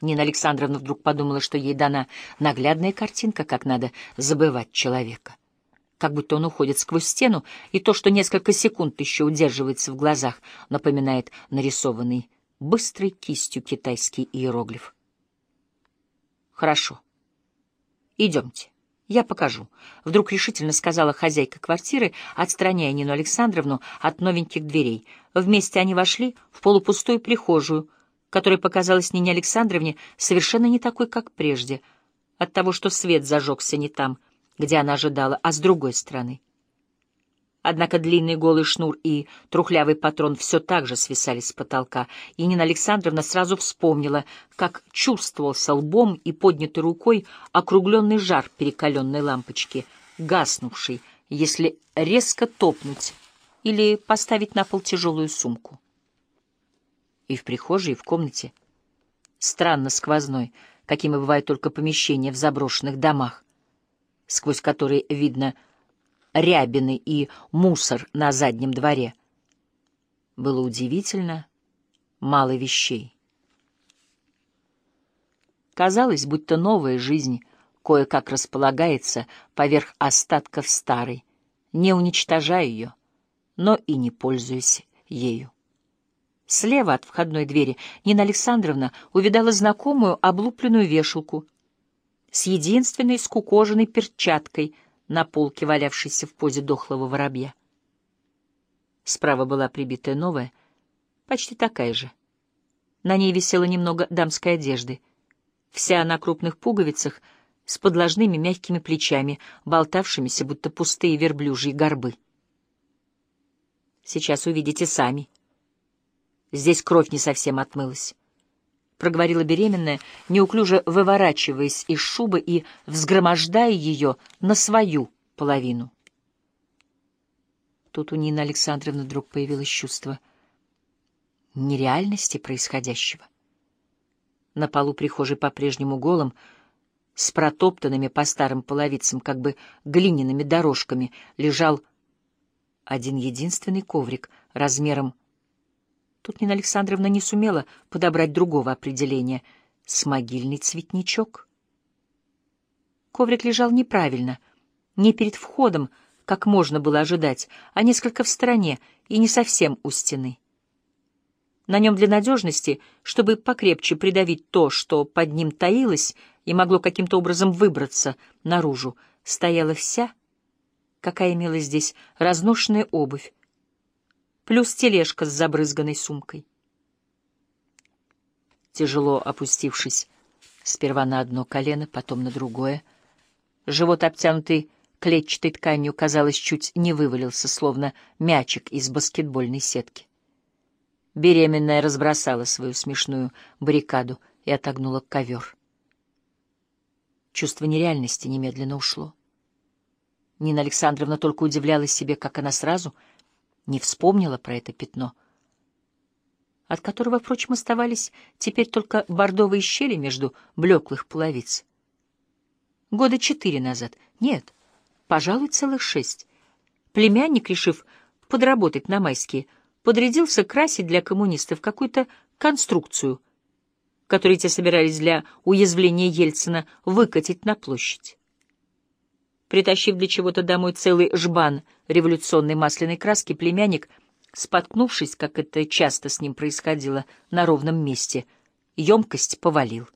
Нина Александровна вдруг подумала, что ей дана наглядная картинка, как надо забывать человека. Как будто он уходит сквозь стену, и то, что несколько секунд еще удерживается в глазах, напоминает нарисованный быстрой кистью китайский иероглиф. «Хорошо. Идемте. Я покажу», — вдруг решительно сказала хозяйка квартиры, отстраняя Нину Александровну от новеньких дверей. Вместе они вошли в полупустую прихожую — которая показалась Нине Александровне совершенно не такой, как прежде, от того, что свет зажегся не там, где она ожидала, а с другой стороны. Однако длинный голый шнур и трухлявый патрон все так же свисали с потолка, и Нина Александровна сразу вспомнила, как чувствовался лбом и поднятой рукой округленный жар перекаленной лампочки, гаснувший, если резко топнуть или поставить на пол тяжелую сумку и в прихожей, и в комнате. Странно сквозной, какими бывают только помещения в заброшенных домах, сквозь которые видно рябины и мусор на заднем дворе. Было удивительно мало вещей. Казалось, будто новая жизнь кое-как располагается поверх остатков старой, не уничтожая ее, но и не пользуясь ею. Слева от входной двери Нина Александровна увидала знакомую облупленную вешалку с единственной скукоженной перчаткой на полке, валявшейся в позе дохлого воробья. Справа была прибитая новая, почти такая же. На ней висело немного дамской одежды. Вся на крупных пуговицах, с подложными мягкими плечами, болтавшимися, будто пустые верблюжьи горбы. «Сейчас увидите сами», Здесь кровь не совсем отмылась. Проговорила беременная, неуклюже выворачиваясь из шубы и взгромождая ее на свою половину. Тут у Нины Александровны вдруг появилось чувство нереальности происходящего. На полу прихожей по-прежнему голым, с протоптанными по старым половицам, как бы глиняными дорожками, лежал один единственный коврик размером Тут Нина Александровна не сумела подобрать другого определения. Смогильный цветничок. Коврик лежал неправильно, не перед входом, как можно было ожидать, а несколько в стороне и не совсем у стены. На нем для надежности, чтобы покрепче придавить то, что под ним таилось и могло каким-то образом выбраться наружу, стояла вся, какая имела здесь, разношенная обувь, плюс тележка с забрызганной сумкой. Тяжело опустившись сперва на одно колено, потом на другое, живот, обтянутый клетчатой тканью, казалось, чуть не вывалился, словно мячик из баскетбольной сетки. Беременная разбросала свою смешную баррикаду и отогнула ковер. Чувство нереальности немедленно ушло. Нина Александровна только удивлялась себе, как она сразу — не вспомнила про это пятно, от которого, впрочем, оставались теперь только бордовые щели между блеклых половиц. Года четыре назад, нет, пожалуй, целых шесть, племянник, решив подработать на майские, подрядился красить для коммунистов какую-то конструкцию, которую те собирались для уязвления Ельцина выкатить на площадь. Притащив для чего-то домой целый жбан революционной масляной краски, племянник, споткнувшись, как это часто с ним происходило, на ровном месте, емкость повалил.